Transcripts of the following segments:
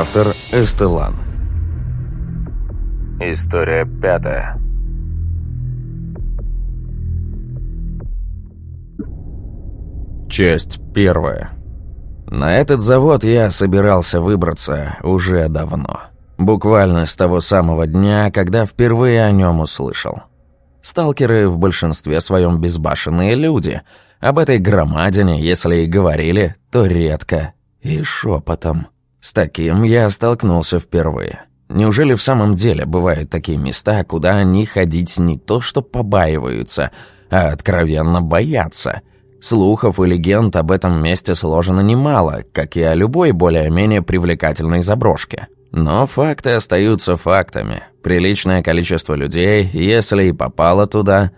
Автор Эстелан. История пятая. Часть первая. На этот завод я собирался выбраться уже давно. Буквально с того самого дня, когда впервые о нем услышал. Сталкеры в большинстве своем безбашенные люди. Об этой громадине, если и говорили, то редко и шепотом. С таким я столкнулся впервые. Неужели в самом деле бывают такие места, куда они ходить не то что побаиваются, а откровенно боятся? Слухов и легенд об этом месте сложено немало, как и о любой более-менее привлекательной заброшке. Но факты остаются фактами. Приличное количество людей, если и попало туда,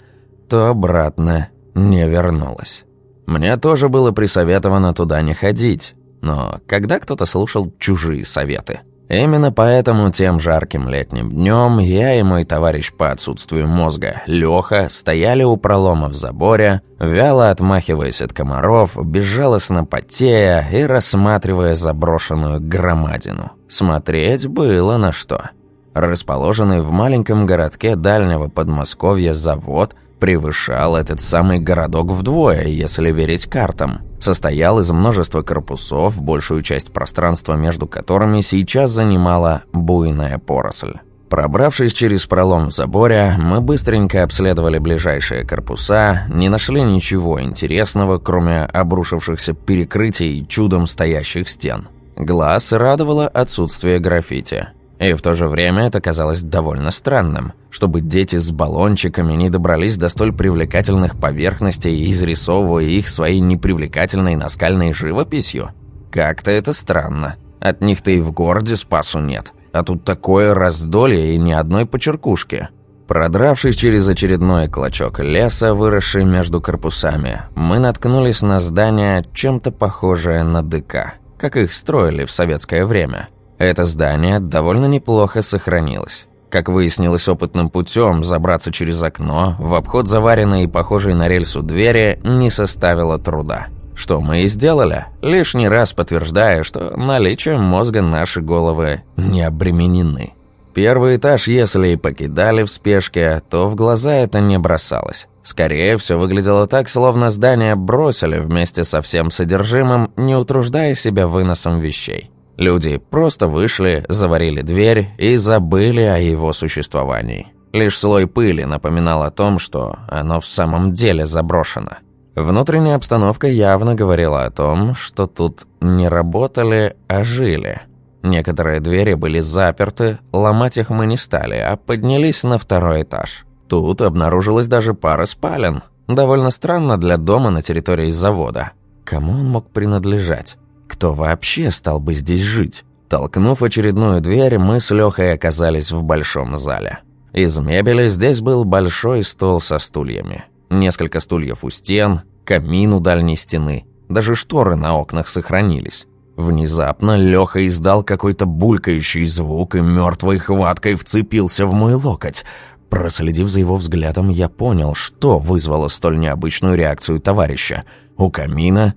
то обратно не вернулось. Мне тоже было присоветовано туда не ходить, но когда кто-то слушал чужие советы? Именно поэтому тем жарким летним днем я и мой товарищ по отсутствию мозга, Леха, стояли у пролома в заборе, вяло отмахиваясь от комаров, безжалостно потея и рассматривая заброшенную громадину. Смотреть было на что. Расположенный в маленьком городке дальнего Подмосковья завод превышал этот самый городок вдвое, если верить картам. Состоял из множества корпусов, большую часть пространства между которыми сейчас занимала буйная поросль. Пробравшись через пролом в заборе, мы быстренько обследовали ближайшие корпуса, не нашли ничего интересного, кроме обрушившихся перекрытий и чудом стоящих стен. Глаз радовало отсутствие граффити. И в то же время это казалось довольно странным, чтобы дети с баллончиками не добрались до столь привлекательных поверхностей, изрисовывая их своей непривлекательной наскальной живописью. Как-то это странно. От них-то и в городе спасу нет. А тут такое раздолье и ни одной почеркушки. Продравшись через очередной клочок леса, выросший между корпусами, мы наткнулись на здание, чем-то похожее на ДК, как их строили в советское время – это здание довольно неплохо сохранилось. Как выяснилось опытным путем, забраться через окно в обход заваренной и похожей на рельсу двери не составило труда. Что мы и сделали, лишний раз подтверждая, что наличием мозга наши головы не обременены. Первый этаж, если и покидали в спешке, то в глаза это не бросалось. Скорее, все выглядело так, словно здание бросили вместе со всем содержимым, не утруждая себя выносом вещей. Люди просто вышли, заварили дверь и забыли о его существовании. Лишь слой пыли напоминал о том, что оно в самом деле заброшено. Внутренняя обстановка явно говорила о том, что тут не работали, а жили. Некоторые двери были заперты, ломать их мы не стали, а поднялись на второй этаж. Тут обнаружилась даже пара спален. Довольно странно для дома на территории завода. Кому он мог принадлежать? Кто вообще стал бы здесь жить? Толкнув очередную дверь, мы с Лехой оказались в большом зале. Из мебели здесь был большой стол со стульями. Несколько стульев у стен, камин у дальней стены. Даже шторы на окнах сохранились. Внезапно Леха издал какой-то булькающий звук и мертвой хваткой вцепился в мой локоть. Проследив за его взглядом, я понял, что вызвало столь необычную реакцию товарища. У камина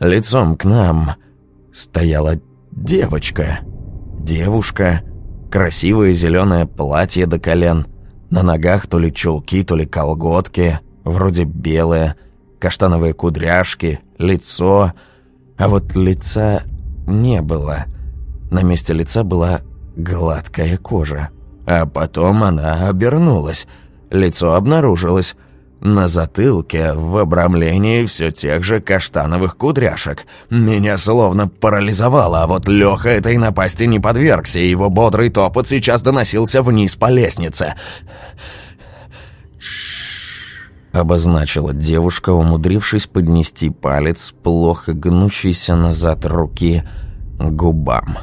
Лицом к нам стояла девочка. Девушка, красивое зеленое платье до колен, на ногах то ли чулки, то ли колготки, вроде белые, каштановые кудряшки, лицо, а вот лица не было. На месте лица была гладкая кожа. А потом она обернулась. Лицо обнаружилось. На затылке, в обрамлении все тех же каштановых кудряшек. Меня словно парализовало, а вот Леха этой напасти не подвергся, и его бодрый топот сейчас доносился вниз по лестнице. обозначила девушка, умудрившись поднести палец, плохо гнущийся назад руки, губам.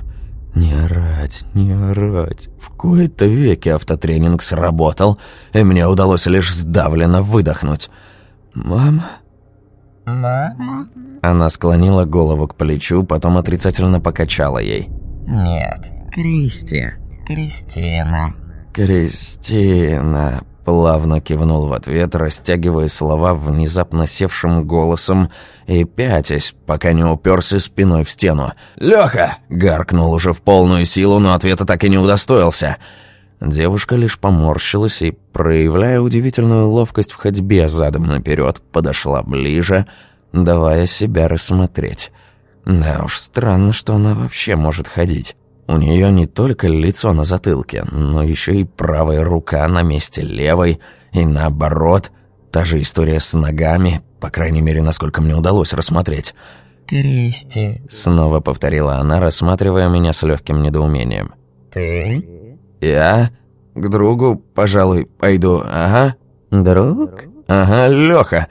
Не орать, не орать. В кои-то веки автотренинг сработал, и мне удалось лишь сдавленно выдохнуть. «Мама?» «Мама?» Она склонила голову к плечу, потом отрицательно покачала ей. «Нет, Кристи, Кристина». «Кристина», Плавно кивнул в ответ, растягивая слова внезапно севшим голосом и пятясь, пока не уперся спиной в стену. «Лёха!» — гаркнул уже в полную силу, но ответа так и не удостоился. Девушка лишь поморщилась и, проявляя удивительную ловкость в ходьбе задом наперед, подошла ближе, давая себя рассмотреть. Да уж, странно, что она вообще может ходить. У нее не только лицо на затылке, но еще и правая рука на месте левой, и наоборот, та же история с ногами, по крайней мере, насколько мне удалось рассмотреть. «Кристи», — снова повторила она, рассматривая меня с легким недоумением. «ты?» «Я? К другу, пожалуй, пойду, ага». «Друг?» «Ага, Леха».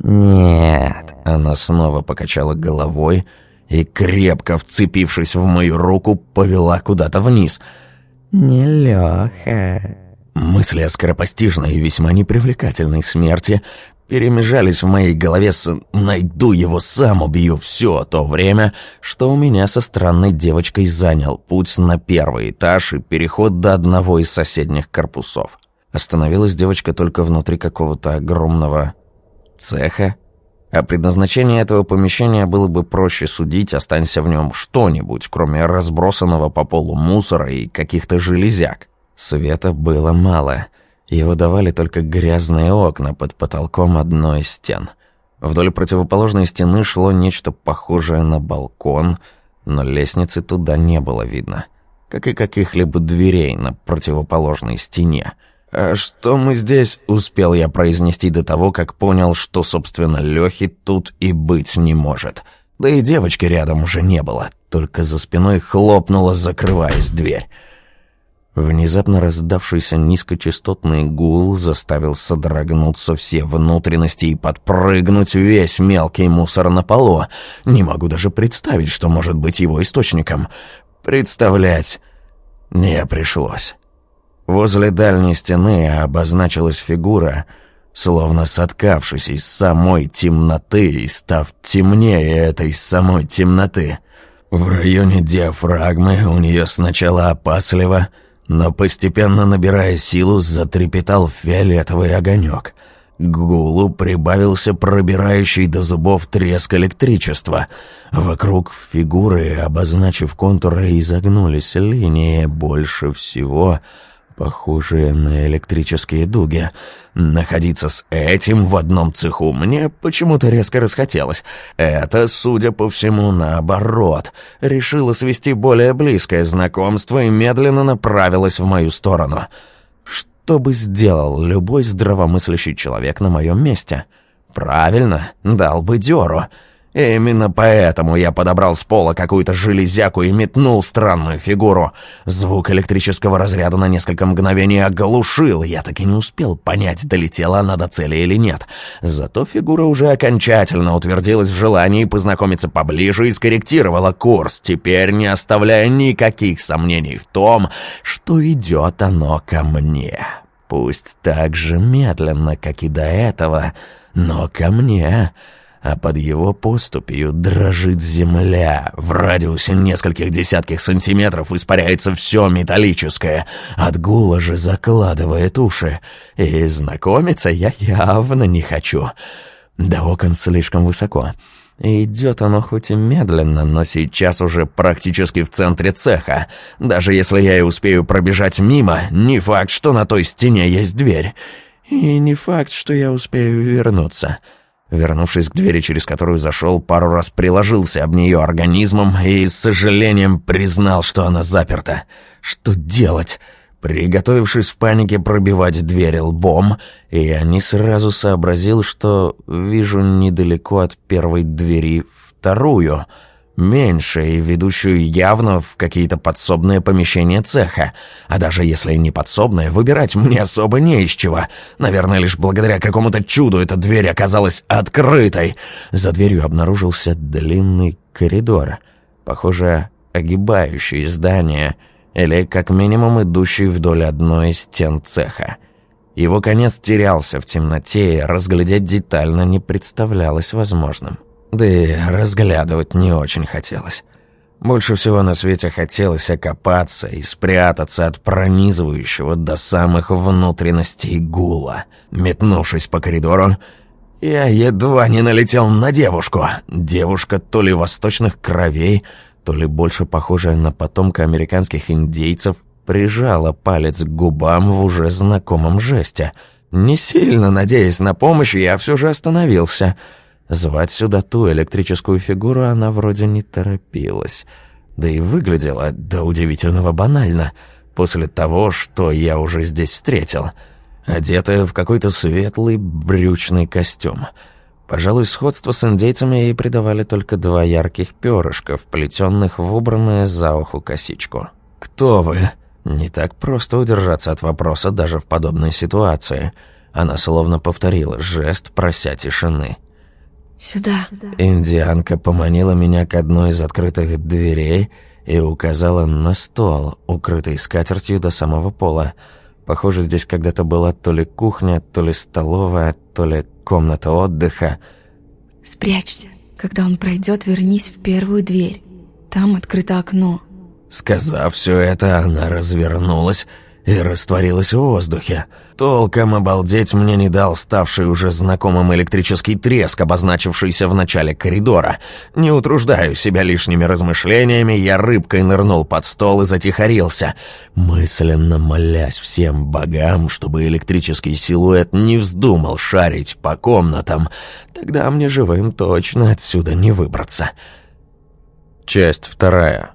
«Нет». Она снова покачала головой, — и, крепко вцепившись в мою руку, повела куда-то вниз. «Не Лёха». Мысли о скоропостижной и весьма непривлекательной смерти перемежались в моей голове с «найду его сам, убью все то время», что у меня со странной девочкой занял путь на первый этаж и переход до одного из соседних корпусов. Остановилась девочка только внутри какого-то огромного цеха, о предназначении этого помещения было бы проще судить, останься в нем что-нибудь, кроме разбросанного по полу мусора и каких-то железяк. Света было мало. Его давали только грязные окна под потолком одной из стен. Вдоль противоположной стены шло нечто похожее на балкон, но лестницы туда не было видно, как и каких-либо дверей на противоположной стене. «А что мы здесь?» — успел я произнести до того, как понял, что, собственно, Лёхи тут и быть не может. Да и девочки рядом уже не было, только за спиной хлопнула, закрываясь дверь. Внезапно раздавшийся низкочастотный гул заставил содрогнуться все внутренности и подпрыгнуть весь мелкий мусор на полу. Не могу даже представить, что может быть его источником. Представлять не пришлось. Возле дальней стены обозначилась фигура, словно соткавшись из самой темноты и став темнее этой самой темноты. В районе диафрагмы у нее сначала опасливо, но постепенно набирая силу, затрепетал фиолетовый огонек. К гулу прибавился пробирающий до зубов треск электричества. Вокруг фигуры, обозначив контуры, изогнулись линии больше всего — похожие на электрические дуги. Находиться с этим в одном цеху мне почему-то резко расхотелось. Это, судя по всему, наоборот. Решила свести более близкое знакомство и медленно направилась в мою сторону. Что бы сделал любой здравомыслящий человек на моем месте? Правильно, дал бы дёру. Именно поэтому я подобрал с пола какую-то железяку и метнул странную фигуру. Звук электрического разряда на несколько мгновений оглушил, я так и не успел понять, долетела она до цели или нет. Зато фигура уже окончательно утвердилась в желании познакомиться поближе и скорректировала курс, теперь не оставляя никаких сомнений в том, что идет оно ко мне. Пусть так же медленно, как и до этого, но ко мне а под его поступью дрожит земля. В радиусе нескольких десятков сантиметров испаряется все металлическое. От гула же закладывает уши. И знакомиться я явно не хочу. До окон слишком высоко. Идет оно хоть и медленно, но сейчас уже практически в центре цеха. Даже если я и успею пробежать мимо, не факт, что на той стене есть дверь. И не факт, что я успею вернуться. Вернувшись к двери, через которую зашел, пару раз приложился об нее организмом и с сожалением признал, что она заперта. Что делать? Приготовившись в панике пробивать дверь лбом, я не сразу сообразил, что вижу недалеко от первой двери вторую — меньше и ведущую явно в какие-то подсобные помещения цеха. А даже если не подсобные, выбирать мне особо не из чего. Наверное, лишь благодаря какому-то чуду эта дверь оказалась открытой. За дверью обнаружился длинный коридор, похоже, огибающий здание, или как минимум идущий вдоль одной из стен цеха. Его конец терялся в темноте, и разглядеть детально не представлялось возможным. Да и разглядывать не очень хотелось. Больше всего на свете хотелось окопаться и спрятаться от пронизывающего до самых внутренностей гула. Метнувшись по коридору, я едва не налетел на девушку. Девушка то ли восточных кровей, то ли больше похожая на потомка американских индейцев, прижала палец к губам в уже знакомом жесте. Не сильно надеясь на помощь, я все же остановился — Звать сюда ту электрическую фигуру она вроде не торопилась. Да и выглядела до удивительного банально, после того, что я уже здесь встретил. Одетая в какой-то светлый брючный костюм. Пожалуй, сходство с индейцами ей придавали только два ярких перышка, вплетенных в убранную за уху косичку. «Кто вы?» Не так просто удержаться от вопроса даже в подобной ситуации. Она словно повторила жест, прося тишины. «Сюда». Индианка поманила меня к одной из открытых дверей и указала на стол, укрытый скатертью до самого пола. Похоже, здесь когда-то была то ли кухня, то ли столовая, то ли комната отдыха. «Спрячься. Когда он пройдет, вернись в первую дверь. Там открыто окно». Сказав все это, она развернулась и растворилась в воздухе. Толком обалдеть мне не дал ставший уже знакомым электрический треск, обозначившийся в начале коридора. Не утруждаю себя лишними размышлениями, я рыбкой нырнул под стол и затихарился, мысленно молясь всем богам, чтобы электрический силуэт не вздумал шарить по комнатам. Тогда мне живым точно отсюда не выбраться. Часть вторая.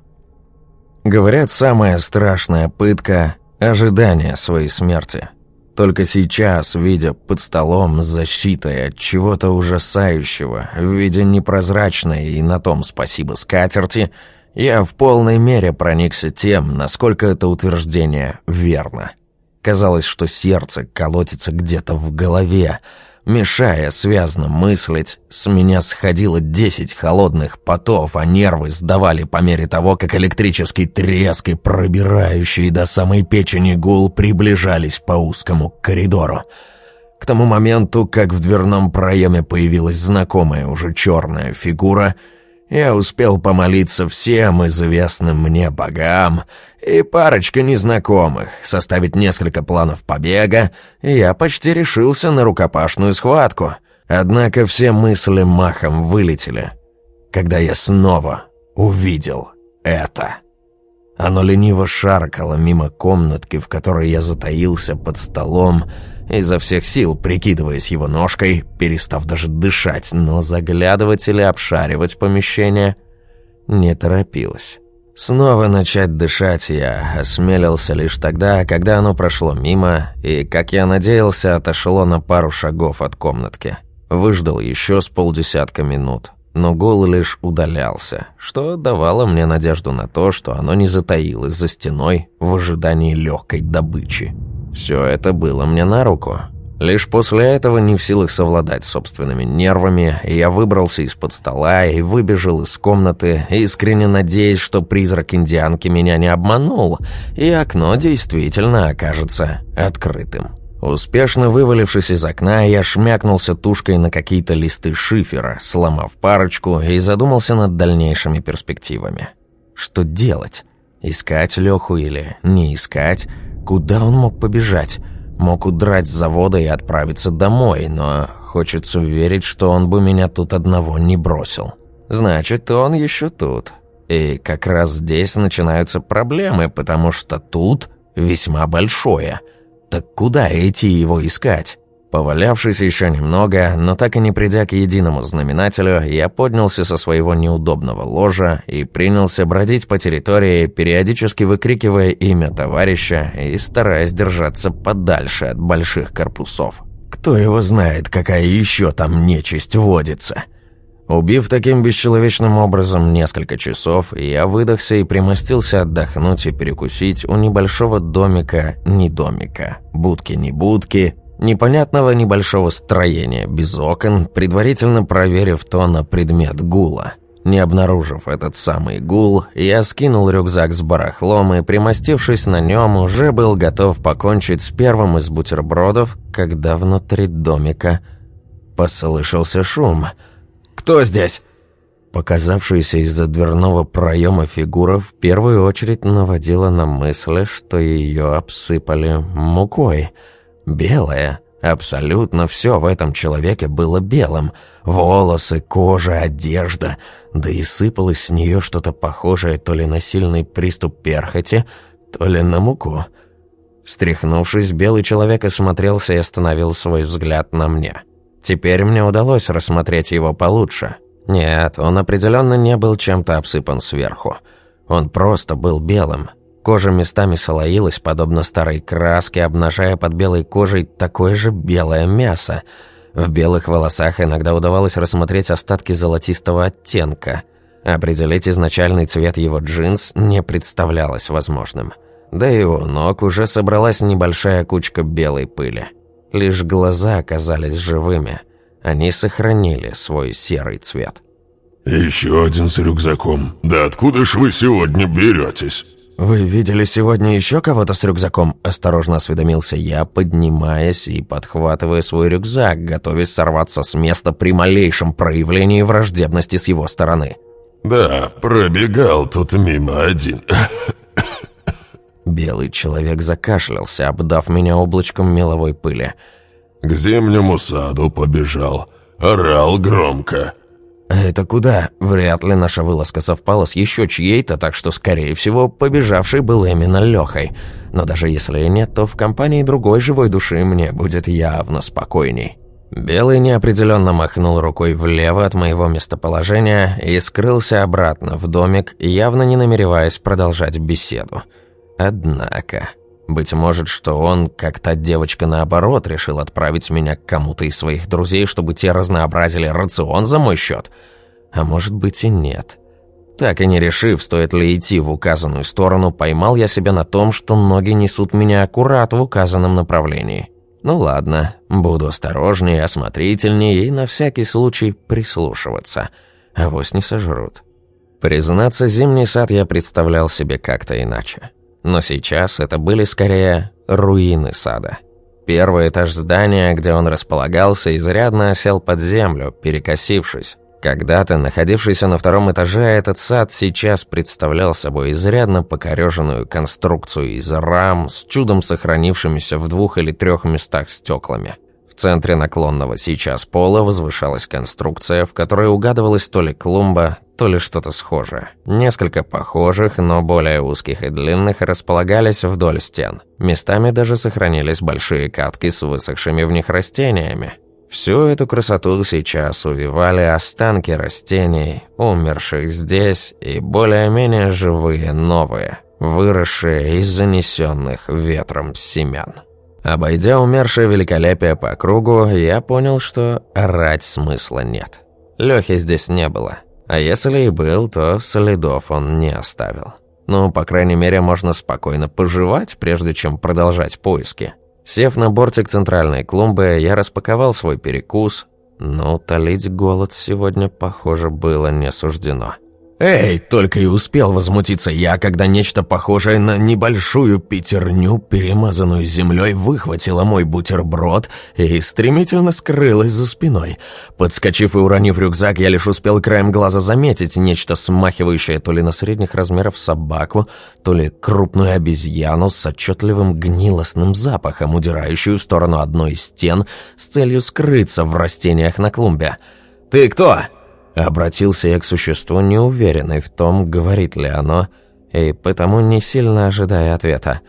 Говорят, самая страшная пытка ожидание своей смерти. Только сейчас, видя под столом с защитой от чего-то ужасающего, в виде непрозрачной и на том спасибо скатерти, я в полной мере проникся тем, насколько это утверждение верно. Казалось, что сердце колотится где-то в голове, Мешая связно мыслить, с меня сходило десять холодных потов, а нервы сдавали по мере того, как электрический треск и пробирающий до самой печени гул приближались по узкому коридору. К тому моменту, как в дверном проеме появилась знакомая уже черная фигура — я успел помолиться всем известным мне богам и парочка незнакомых, составить несколько планов побега, и я почти решился на рукопашную схватку. Однако все мысли махом вылетели, когда я снова увидел это. Оно лениво шаркало мимо комнатки, в которой я затаился под столом, изо всех сил прикидываясь его ножкой, перестав даже дышать, но заглядывать или обшаривать помещение не торопилась. Снова начать дышать я осмелился лишь тогда, когда оно прошло мимо и, как я надеялся, отошло на пару шагов от комнатки. Выждал еще с полдесятка минут, но гул лишь удалялся, что давало мне надежду на то, что оно не затаилось за стеной в ожидании легкой добычи. Все это было мне на руку. Лишь после этого, не в силах совладать собственными нервами, я выбрался из-под стола и выбежал из комнаты, искренне надеясь, что призрак индианки меня не обманул, и окно действительно окажется открытым. Успешно вывалившись из окна, я шмякнулся тушкой на какие-то листы шифера, сломав парочку и задумался над дальнейшими перспективами. Что делать? Искать Леху или не искать? Куда он мог побежать? Мог удрать с завода и отправиться домой, но хочется верить, что он бы меня тут одного не бросил. Значит, он еще тут. И как раз здесь начинаются проблемы, потому что тут весьма большое. Так куда идти его искать? Повалявшись еще немного, но так и не придя к единому знаменателю, я поднялся со своего неудобного ложа и принялся бродить по территории, периодически выкрикивая имя товарища и стараясь держаться подальше от больших корпусов. Кто его знает, какая еще там нечисть водится? Убив таким бесчеловечным образом несколько часов, я выдохся и примостился отдохнуть и перекусить у небольшого домика не домика, будки не будки, непонятного небольшого строения без окон, предварительно проверив то на предмет гула. Не обнаружив этот самый гул, я скинул рюкзак с барахлом и, примостившись на нем, уже был готов покончить с первым из бутербродов, когда внутри домика послышался шум. «Кто здесь?» показавшаяся из-за дверного проема фигура в первую очередь наводила на мысли, что ее обсыпали мукой. Белая. Абсолютно все в этом человеке было белым. Волосы, кожа, одежда. Да и сыпалось с нее что-то похожее то ли на сильный приступ перхоти, то ли на муку. Встряхнувшись, белый человек осмотрелся и остановил свой взгляд на мне. Теперь мне удалось рассмотреть его получше. Нет, он определенно не был чем-то обсыпан сверху. Он просто был белым. Кожа местами солоилась, подобно старой краске, обнажая под белой кожей такое же белое мясо. В белых волосах иногда удавалось рассмотреть остатки золотистого оттенка. Определить изначальный цвет его джинс не представлялось возможным. Да и у ног уже собралась небольшая кучка белой пыли. Лишь глаза оказались живыми. Они сохранили свой серый цвет. «Еще один с рюкзаком. Да откуда ж вы сегодня беретесь?» «Вы видели сегодня еще кого-то с рюкзаком?» – осторожно осведомился я, поднимаясь и подхватывая свой рюкзак, готовясь сорваться с места при малейшем проявлении враждебности с его стороны. «Да, пробегал тут мимо один. Белый человек закашлялся, обдав меня облачком меловой пыли. «К зимнему саду побежал. Орал громко». «Это куда?» Вряд ли наша вылазка совпала с еще чьей-то, так что, скорее всего, побежавший был именно Лехой. Но даже если и нет, то в компании другой живой души мне будет явно спокойней. Белый неопределенно махнул рукой влево от моего местоположения и скрылся обратно в домик, явно не намереваясь продолжать беседу. Однако, быть может, что он, как та девочка наоборот, решил отправить меня к кому-то из своих друзей, чтобы те разнообразили рацион за мой счет. А может быть и нет. Так и не решив, стоит ли идти в указанную сторону, поймал я себя на том, что ноги несут меня аккурат в указанном направлении. Ну ладно, буду осторожнее, осмотрительнее и на всякий случай прислушиваться. Авось не сожрут. Признаться, зимний сад я представлял себе как-то иначе. Но сейчас это были скорее руины сада. Первый этаж здания, где он располагался, изрядно осел под землю, перекосившись. Когда-то, находившийся на втором этаже, этот сад сейчас представлял собой изрядно покореженную конструкцию из рам с чудом сохранившимися в двух или трех местах стеклами. В центре наклонного сейчас пола возвышалась конструкция, в которой угадывалась то ли клумба, то ли что-то схожее. Несколько похожих, но более узких и длинных располагались вдоль стен. Местами даже сохранились большие катки с высохшими в них растениями. Всю эту красоту сейчас увивали останки растений, умерших здесь, и более-менее живые новые, выросшие из занесенных ветром семян. Обойдя умершее великолепие по кругу, я понял, что орать смысла нет. Лёхи здесь не было. А если и был, то следов он не оставил. Ну, по крайней мере, можно спокойно пожевать, прежде чем продолжать поиски. Сев на бортик центральной клумбы, я распаковал свой перекус, но утолить голод сегодня, похоже, было не суждено. «Эй!» — только и успел возмутиться я, когда нечто похожее на небольшую пятерню, перемазанную землей, выхватило мой бутерброд и стремительно скрылось за спиной. Подскочив и уронив рюкзак, я лишь успел краем глаза заметить нечто смахивающее то ли на средних размеров собаку, то ли крупную обезьяну с отчетливым гнилостным запахом, удирающую в сторону одной из стен с целью скрыться в растениях на клумбе. «Ты кто?» Обратился я к существу, неуверенный в том, говорит ли оно, и потому не сильно ожидая ответа.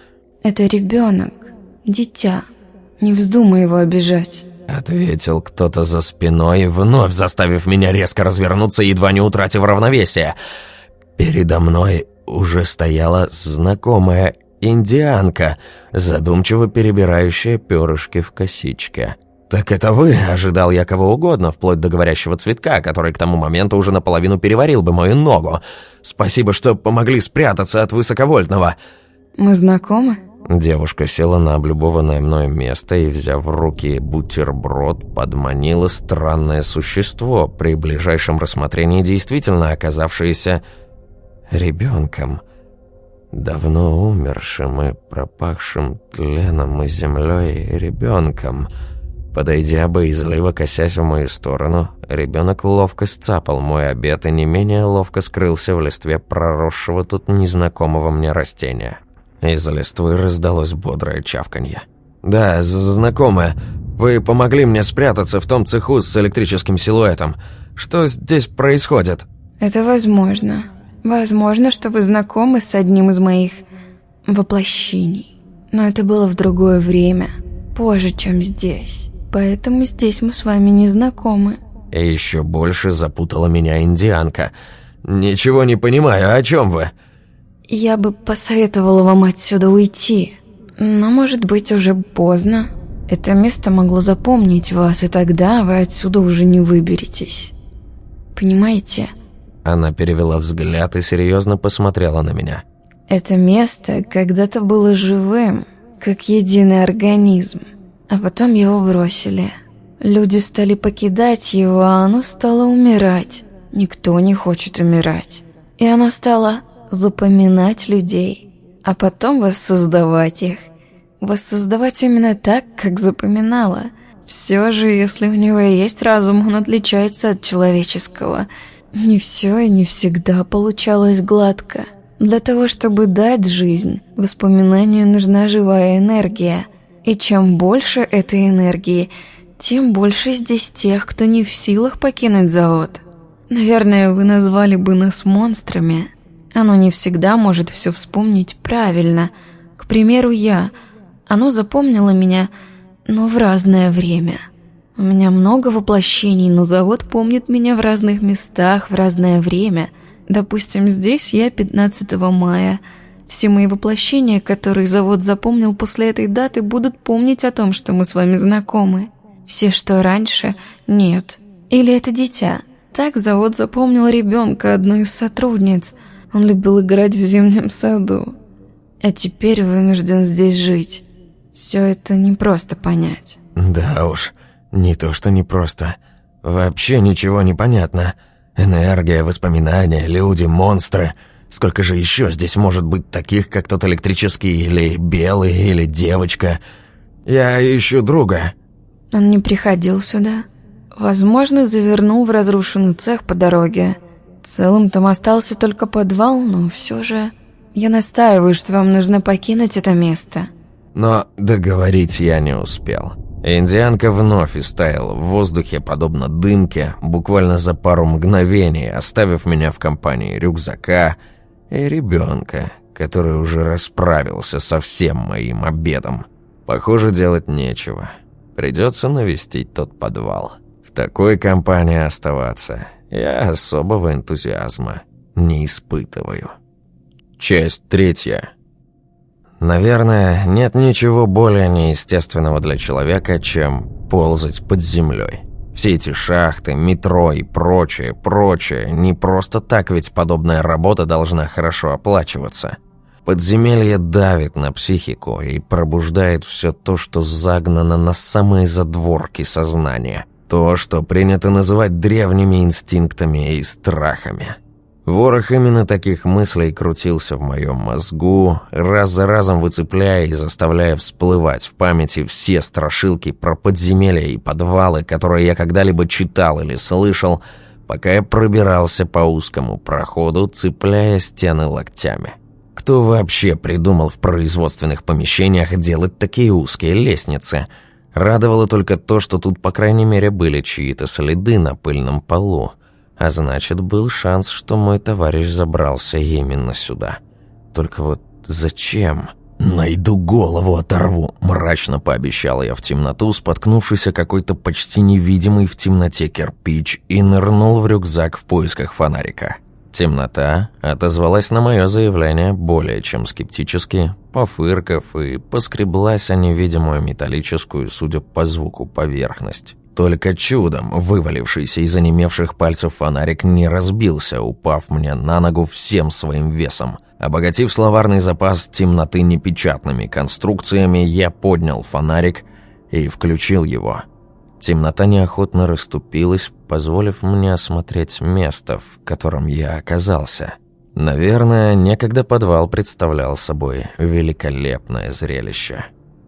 «Это ребенок, дитя. Не вздумай его обижать». Ответил кто-то за спиной, вновь заставив меня резко развернуться, едва не утратив равновесие. Передо мной уже стояла знакомая индианка, задумчиво перебирающая перышки в косичке. «Так это вы?» – ожидал я кого угодно, вплоть до говорящего цветка, который к тому моменту уже наполовину переварил бы мою ногу. Спасибо, что помогли спрятаться от высоковольтного. «Мы знакомы?» Девушка села на облюбованное мною место и, взяв в руки бутерброд, подманила странное существо, при ближайшем рассмотрении действительно оказавшееся ребенком. Давно умершим и пропахшим тленом и землей ребенком – Подойдя боязливо, косясь в мою сторону, ребенок ловко сцапал мой обед и не менее ловко скрылся в листве проросшего тут незнакомого мне растения. Из листвы раздалось бодрое чавканье. «Да, знакомое. Вы помогли мне спрятаться в том цеху с электрическим силуэтом. Что здесь происходит?» Это возможно. Возможно, что вы знакомы с одним из моих воплощений. Но это было в другое время, позже, чем здесь. Поэтому здесь мы с вами не знакомы. И еще больше запутала меня индианка. «Ничего не понимаю, о чем вы?» Я бы посоветовала вам отсюда уйти. Но, может быть, уже поздно. Это место могло запомнить вас, и тогда вы отсюда уже не выберетесь. Понимаете? Она перевела взгляд и серьезно посмотрела на меня. Это место когда-то было живым, как единый организм, а потом его бросили. Люди стали покидать его, а оно стало умирать. Никто не хочет умирать. И оно стало запоминать людей, а потом воссоздавать их. Воссоздавать именно так, как запоминала. Все же, если у него есть разум, он отличается от человеческого. Не все и не всегда получалось гладко. Для того, чтобы дать жизнь, воспоминанию нужна живая энергия. И чем больше этой энергии, тем больше здесь тех, кто не в силах покинуть завод. Наверное, вы назвали бы нас монстрами. Оно не всегда может все вспомнить правильно. К примеру, я. Оно запомнило меня, но в разное время. У меня много воплощений, но завод помнит меня в разных местах, в разное время. Допустим, здесь я 15 мая. Все мои воплощения, которые завод запомнил после этой даты, будут помнить о том, что мы с вами знакомы. Все, что раньше, нет. Или это дитя. Так завод запомнил ребенка, одной из сотрудниц – он любил играть в зимнем саду, а теперь вынужден здесь жить. Все это непросто понять. Да уж, не то что непросто. Вообще ничего не понятно. Энергия, воспоминания, люди, монстры. Сколько же еще здесь может быть таких, как тот электрический, или белый, или девочка? Я ищу друга. Он не приходил сюда. Возможно, завернул в разрушенный цех по дороге. В целом там остался только подвал, но все же... Я настаиваю, что вам нужно покинуть это место. Но договорить я не успел. Индианка вновь истаяла в воздухе, подобно дымке, буквально за пару мгновений, оставив меня в компании рюкзака и ребенка, который уже расправился со всем моим обедом. Похоже, делать нечего. Придется навестить тот подвал. В такой компании оставаться я особого энтузиазма не испытываю. Часть третья. Наверное, нет ничего более неестественного для человека, чем ползать под землей. Все эти шахты, метро и прочее, прочее, не просто так ведь подобная работа должна хорошо оплачиваться. Подземелье давит на психику и пробуждает все то, что загнано на самые задворки сознания – то, что принято называть древними инстинктами и страхами. Ворох именно таких мыслей крутился в моем мозгу, раз за разом выцепляя и заставляя всплывать в памяти все страшилки про подземелья и подвалы, которые я когда-либо читал или слышал, пока я пробирался по узкому проходу, цепляя стены локтями. Кто вообще придумал в производственных помещениях делать такие узкие лестницы – Радовало только то, что тут, по крайней мере, были чьи-то следы на пыльном полу. А значит, был шанс, что мой товарищ забрался именно сюда. Только вот зачем? «Найду голову, оторву!» – мрачно пообещал я в темноту, споткнувшийся какой-то почти невидимый в темноте кирпич и нырнул в рюкзак в поисках фонарика. Темнота отозвалась на мое заявление более чем скептически, пофырков и поскреблась о невидимую металлическую, судя по звуку, поверхность. Только чудом вывалившийся из онемевших пальцев фонарик не разбился, упав мне на ногу всем своим весом. Обогатив словарный запас темноты непечатными конструкциями, я поднял фонарик и включил его – Темнота неохотно расступилась, позволив мне осмотреть место, в котором я оказался. Наверное, некогда подвал представлял собой великолепное зрелище.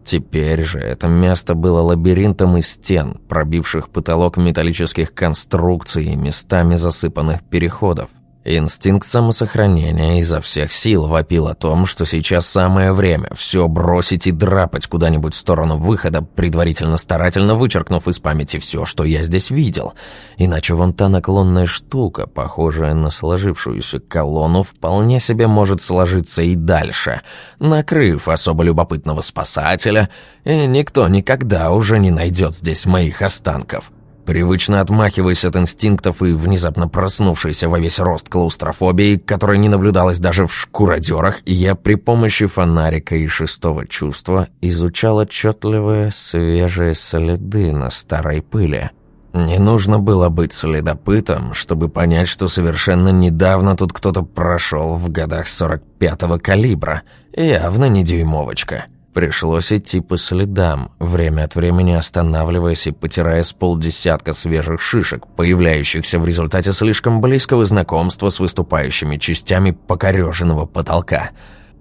Теперь же это место было лабиринтом из стен, пробивших потолок металлических конструкций и местами засыпанных переходов. Инстинкт самосохранения изо всех сил вопил о том, что сейчас самое время все бросить и драпать куда-нибудь в сторону выхода, предварительно старательно вычеркнув из памяти все, что я здесь видел. Иначе вон та наклонная штука, похожая на сложившуюся колонну, вполне себе может сложиться и дальше, накрыв особо любопытного спасателя, и никто никогда уже не найдет здесь моих останков. Привычно отмахиваясь от инстинктов и внезапно проснувшейся во весь рост клаустрофобии, которая не наблюдалась даже в шкуродерах, я при помощи фонарика и шестого чувства изучал отчетливые свежие следы на старой пыли. Не нужно было быть следопытом, чтобы понять, что совершенно недавно тут кто-то прошел в годах 45-го калибра, явно не дюймовочка. Пришлось идти по следам, время от времени останавливаясь и потирая с полдесятка свежих шишек, появляющихся в результате слишком близкого знакомства с выступающими частями покореженного потолка.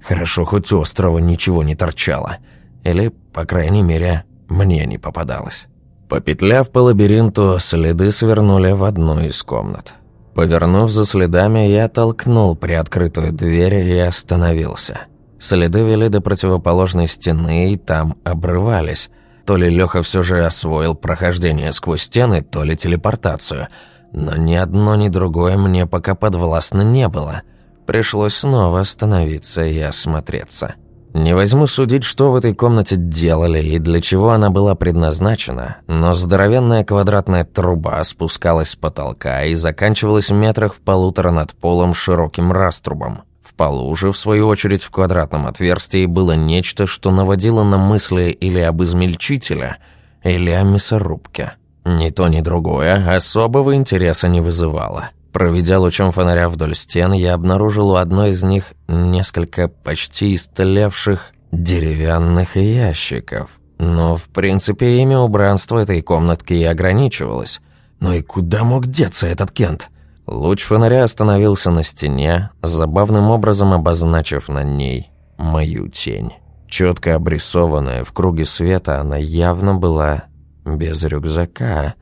Хорошо, хоть острова ничего не торчало. Или, по крайней мере, мне не попадалось. Попетляв по лабиринту, следы свернули в одну из комнат. Повернув за следами, я толкнул приоткрытую дверь и остановился – Следы вели до противоположной стены и там обрывались. То ли Леха все же освоил прохождение сквозь стены, то ли телепортацию. Но ни одно, ни другое мне пока подвластно не было. Пришлось снова остановиться и осмотреться. Не возьму судить, что в этой комнате делали и для чего она была предназначена, но здоровенная квадратная труба спускалась с потолка и заканчивалась в метрах в полутора над полом широким раструбом полу же, в свою очередь, в квадратном отверстии было нечто, что наводило на мысли или об измельчителе, или о мясорубке. Ни то, ни другое особого интереса не вызывало. Проведя лучом фонаря вдоль стен, я обнаружил у одной из них несколько почти истлевших деревянных ящиков. Но, в принципе, имя убранства этой комнатки и ограничивалось. Но и куда мог деться этот Кент? Луч фонаря остановился на стене, забавным образом обозначив на ней мою тень. Четко обрисованная в круге света, она явно была без рюкзака,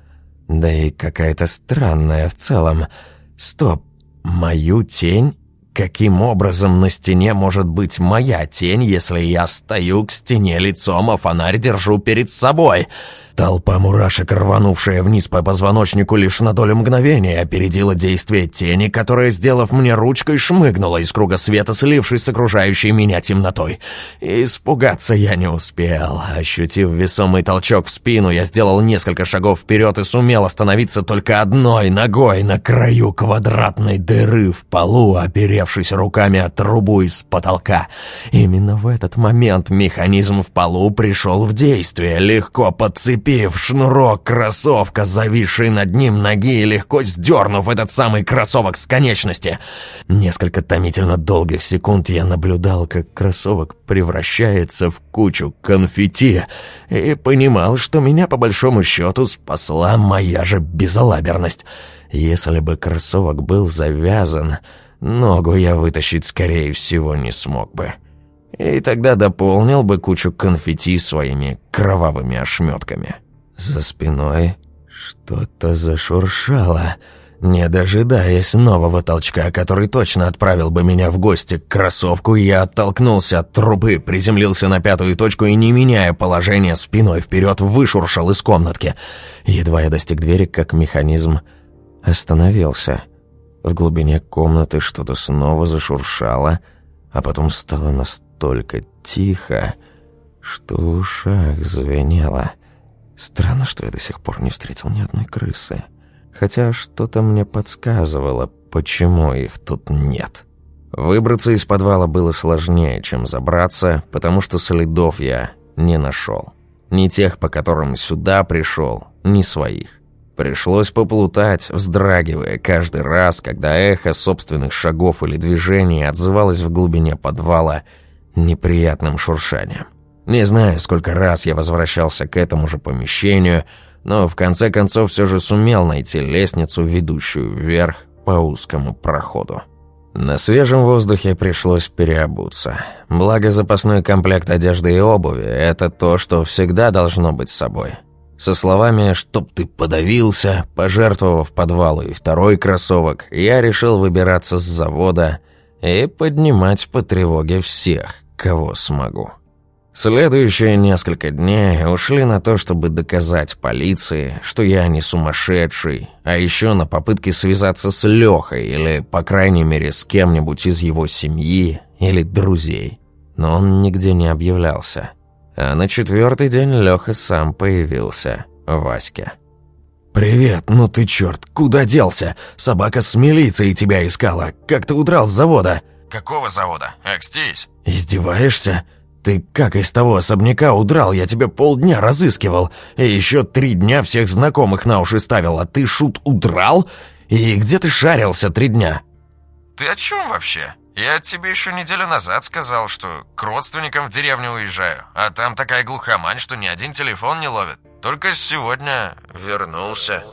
да и какая-то странная в целом. Стоп, мою тень? Каким образом на стене может быть моя тень, если я стою к стене лицом, а фонарь держу перед собой?» Толпа мурашек, рванувшая вниз по позвоночнику лишь на долю мгновения, опередила действие тени, которая, сделав мне ручкой, шмыгнула из круга света, слившись с окружающей меня темнотой. Испугаться я не успел. Ощутив весомый толчок в спину, я сделал несколько шагов вперед и сумел остановиться только одной ногой на краю квадратной дыры в полу, оперевшись руками от трубу из потолка. Именно в этот момент механизм в полу пришел в действие, легко подцепив Подцепив шнурок кроссовка, зависший над ним ноги и легко сдернув этот самый кроссовок с конечности. Несколько томительно долгих секунд я наблюдал, как кроссовок превращается в кучу конфетти, и понимал, что меня по большому счету спасла моя же безалаберность. Если бы кроссовок был завязан, ногу я вытащить, скорее всего, не смог бы и тогда дополнил бы кучу конфетти своими кровавыми ошметками. За спиной что-то зашуршало, не дожидаясь нового толчка, который точно отправил бы меня в гости к кроссовку, я оттолкнулся от трубы, приземлился на пятую точку и, не меняя положение, спиной вперед вышуршал из комнатки. Едва я достиг двери, как механизм остановился. В глубине комнаты что-то снова зашуршало, а потом стало настолько настолько тихо, что в ушах звенело. Странно, что я до сих пор не встретил ни одной крысы. Хотя что-то мне подсказывало, почему их тут нет. Выбраться из подвала было сложнее, чем забраться, потому что следов я не нашел. Ни тех, по которым сюда пришел, ни своих. Пришлось поплутать, вздрагивая каждый раз, когда эхо собственных шагов или движений отзывалось в глубине подвала – неприятным шуршанием. Не знаю, сколько раз я возвращался к этому же помещению, но в конце концов все же сумел найти лестницу, ведущую вверх по узкому проходу. На свежем воздухе пришлось переобуться. Благо запасной комплект одежды и обуви – это то, что всегда должно быть с собой. Со словами «чтоб ты подавился», пожертвовав подвалу и второй кроссовок, я решил выбираться с завода и поднимать по тревоге всех, кого смогу. Следующие несколько дней ушли на то, чтобы доказать полиции, что я не сумасшедший, а еще на попытки связаться с Лехой или, по крайней мере, с кем-нибудь из его семьи или друзей. Но он нигде не объявлялся. А на четвертый день Леха сам появился, Васька. «Привет, ну ты черт, куда делся? Собака с милицией тебя искала. Как ты удрал с завода?» «Какого завода? Экстись!» «Издеваешься?» «Ты как из того особняка удрал? Я тебя полдня разыскивал. И еще три дня всех знакомых на уши ставил, а ты, шут, удрал? И где ты шарился три дня?» «Ты о чем вообще? Я тебе еще неделю назад сказал, что к родственникам в деревню уезжаю, а там такая глухомань, что ни один телефон не ловит. Только сегодня вернулся».